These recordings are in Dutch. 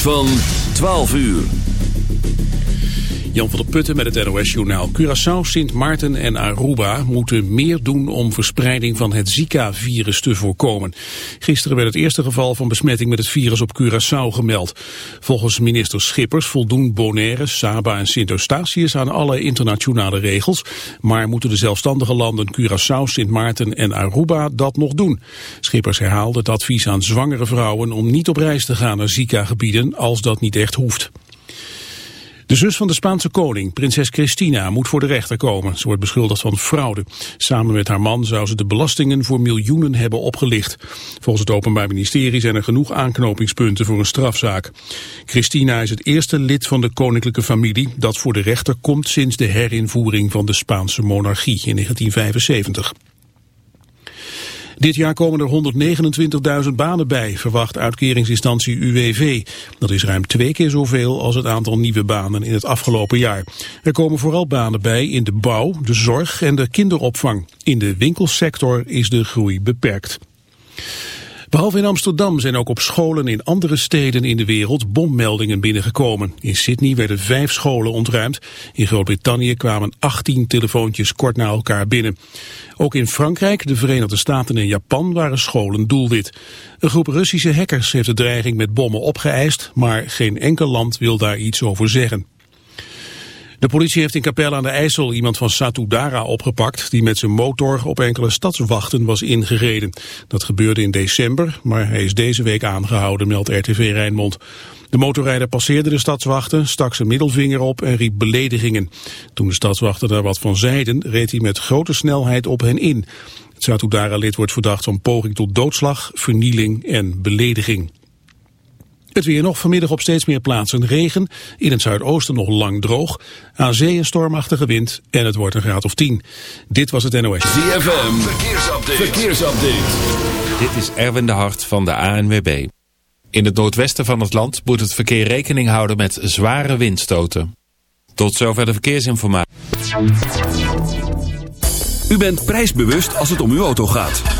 van 12 uur. Jan van der Putten met het NOS-journaal. Curaçao, Sint Maarten en Aruba moeten meer doen om verspreiding van het Zika-virus te voorkomen. Gisteren werd het eerste geval van besmetting met het virus op Curaçao gemeld. Volgens minister Schippers voldoen Bonaire, Saba en Sint Eustatius aan alle internationale regels. Maar moeten de zelfstandige landen Curaçao, Sint Maarten en Aruba dat nog doen? Schippers herhaalde het advies aan zwangere vrouwen om niet op reis te gaan naar Zika-gebieden als dat niet echt hoeft. De zus van de Spaanse koning, prinses Cristina, moet voor de rechter komen. Ze wordt beschuldigd van fraude. Samen met haar man zou ze de belastingen voor miljoenen hebben opgelicht. Volgens het Openbaar Ministerie zijn er genoeg aanknopingspunten voor een strafzaak. Cristina is het eerste lid van de koninklijke familie dat voor de rechter komt sinds de herinvoering van de Spaanse monarchie in 1975. Dit jaar komen er 129.000 banen bij, verwacht uitkeringsinstantie UWV. Dat is ruim twee keer zoveel als het aantal nieuwe banen in het afgelopen jaar. Er komen vooral banen bij in de bouw, de zorg en de kinderopvang. In de winkelsector is de groei beperkt. Behalve in Amsterdam zijn ook op scholen in andere steden in de wereld bommeldingen binnengekomen. In Sydney werden vijf scholen ontruimd. In Groot-Brittannië kwamen 18 telefoontjes kort na elkaar binnen. Ook in Frankrijk, de Verenigde Staten en Japan waren scholen doelwit. Een groep Russische hackers heeft de dreiging met bommen opgeëist, maar geen enkel land wil daar iets over zeggen. De politie heeft in Capelle aan de IJssel iemand van Satudara opgepakt... die met zijn motor op enkele stadswachten was ingereden. Dat gebeurde in december, maar hij is deze week aangehouden, meldt RTV Rijnmond. De motorrijder passeerde de stadswachten, stak zijn middelvinger op en riep beledigingen. Toen de stadswachten daar wat van zeiden, reed hij met grote snelheid op hen in. Het Satudara-lid wordt verdacht van poging tot doodslag, vernieling en belediging. Het weer nog vanmiddag op steeds meer plaatsen regen. In het zuidoosten nog lang droog. Aan zee een stormachtige wind en het wordt een graad of 10. Dit was het NOS. ZFM, verkeersupdate. verkeersupdate. Dit is Erwin de Hart van de ANWB. In het noordwesten van het land moet het verkeer rekening houden met zware windstoten. Tot zover de verkeersinformatie. U bent prijsbewust als het om uw auto gaat.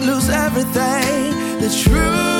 You could lose everything. The truth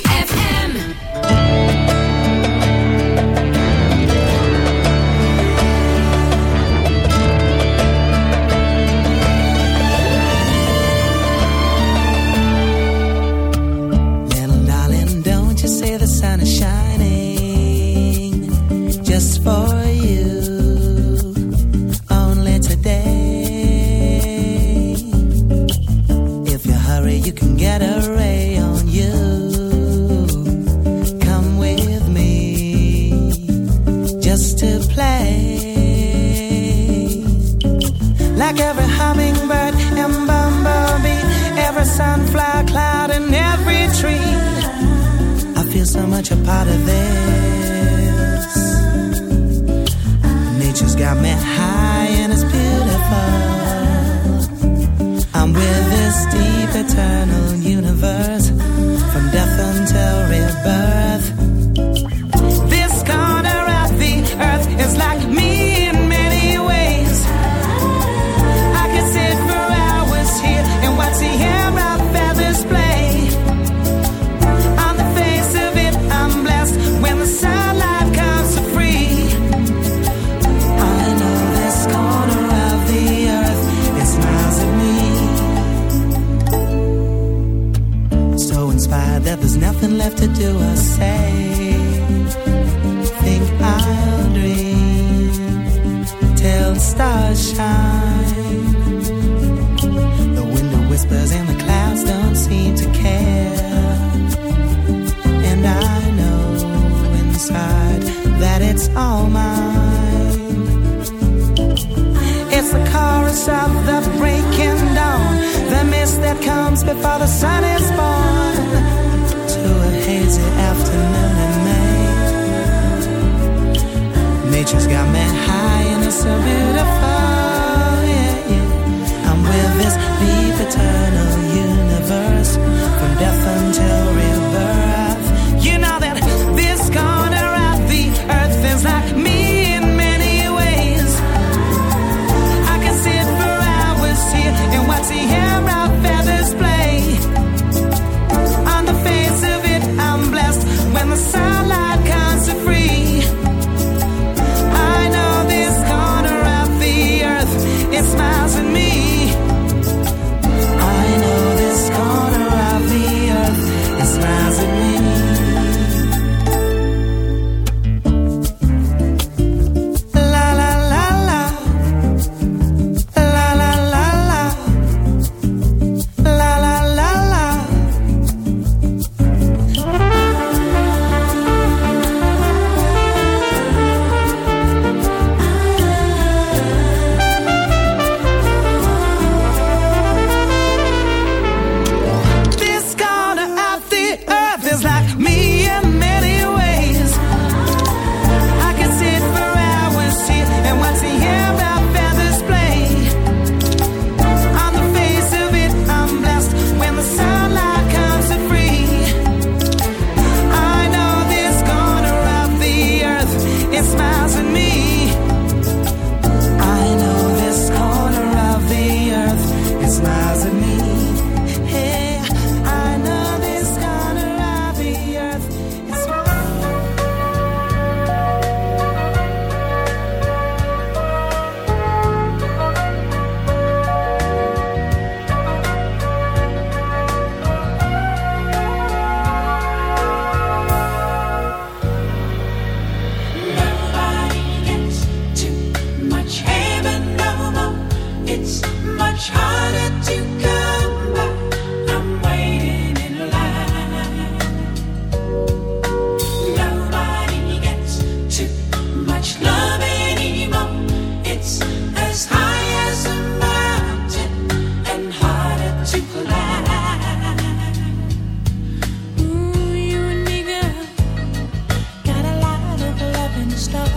star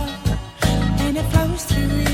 and it flows through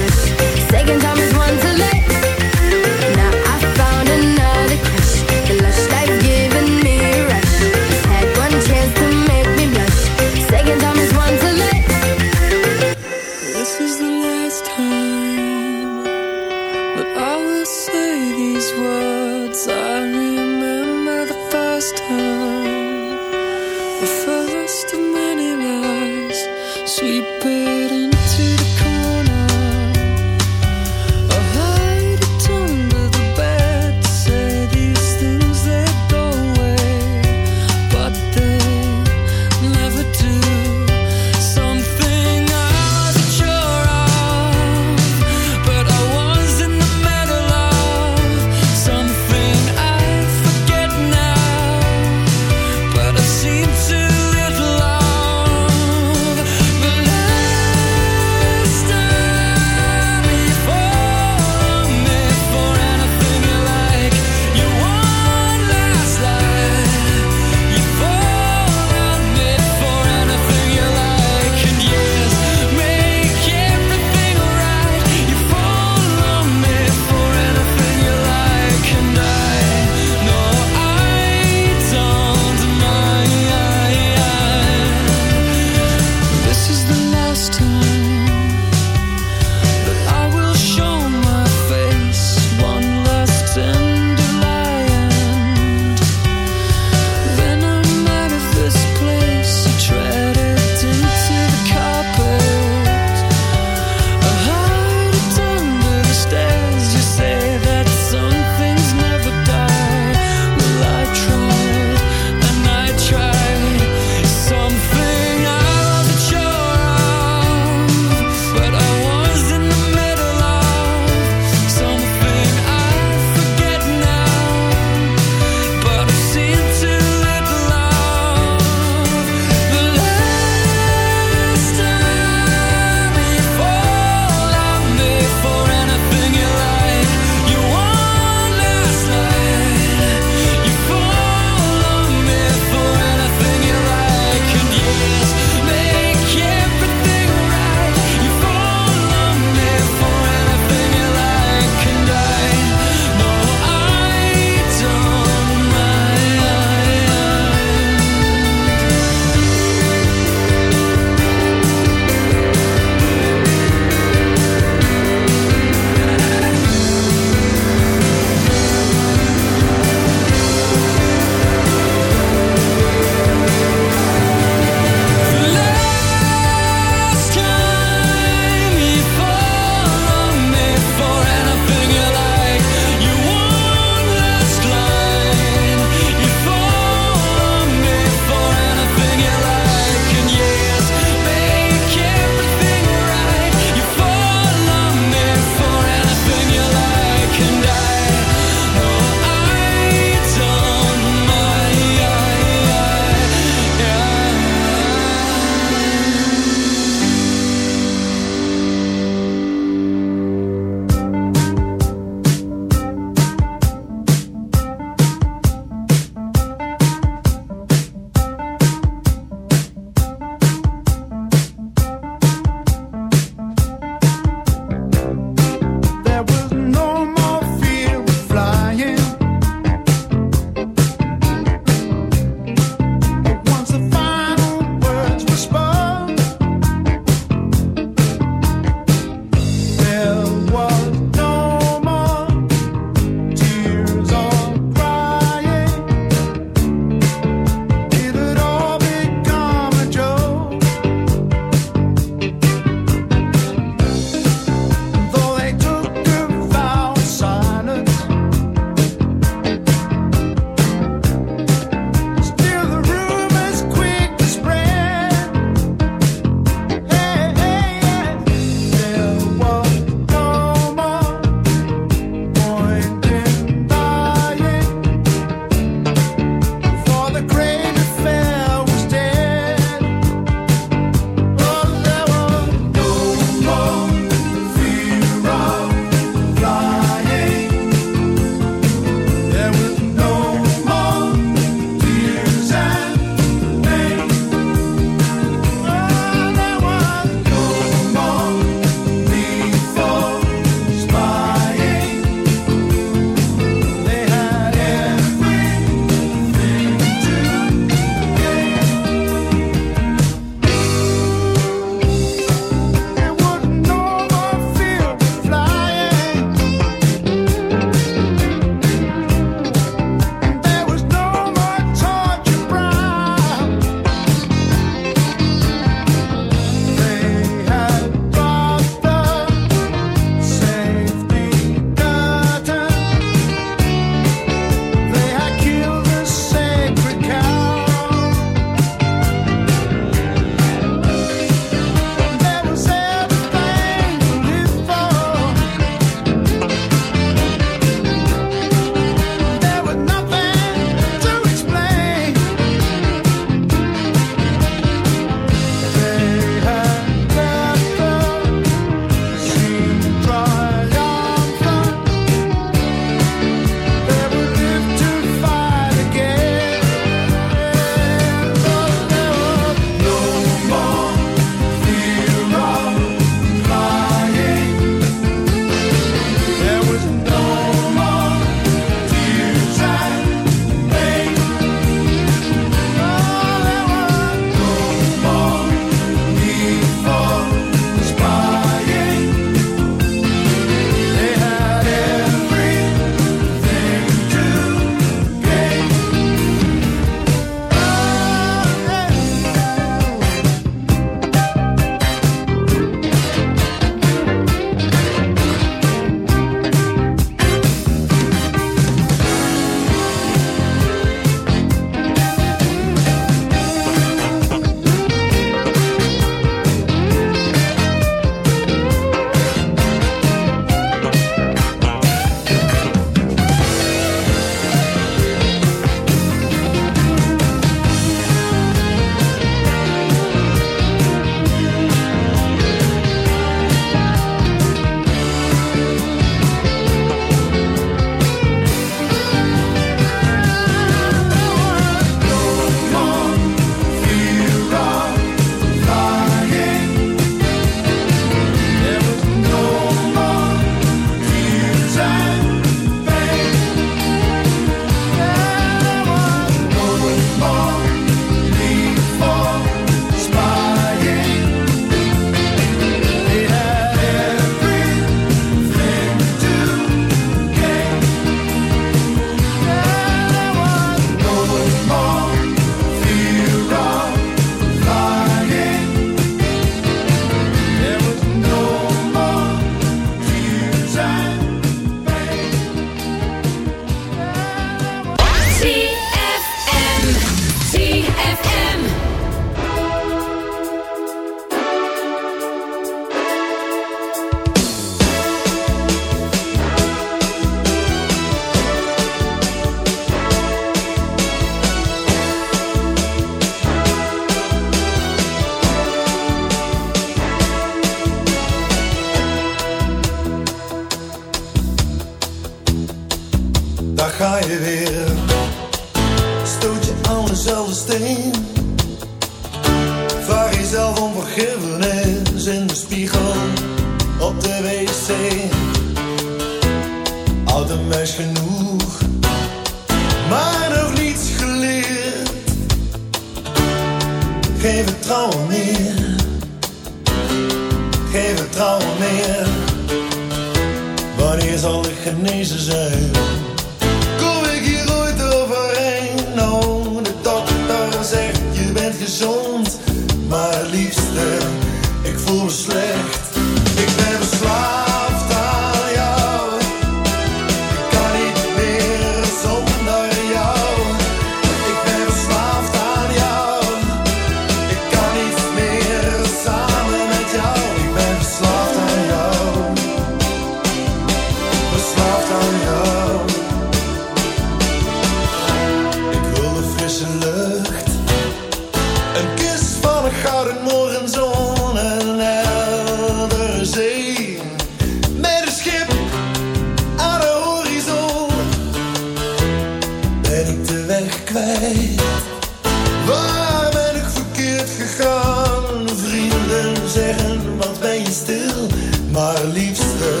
Waar ben ik verkeerd gegaan? Vrienden zeggen, wat ben je stil? Maar liefste,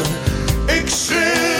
ik schreeuw.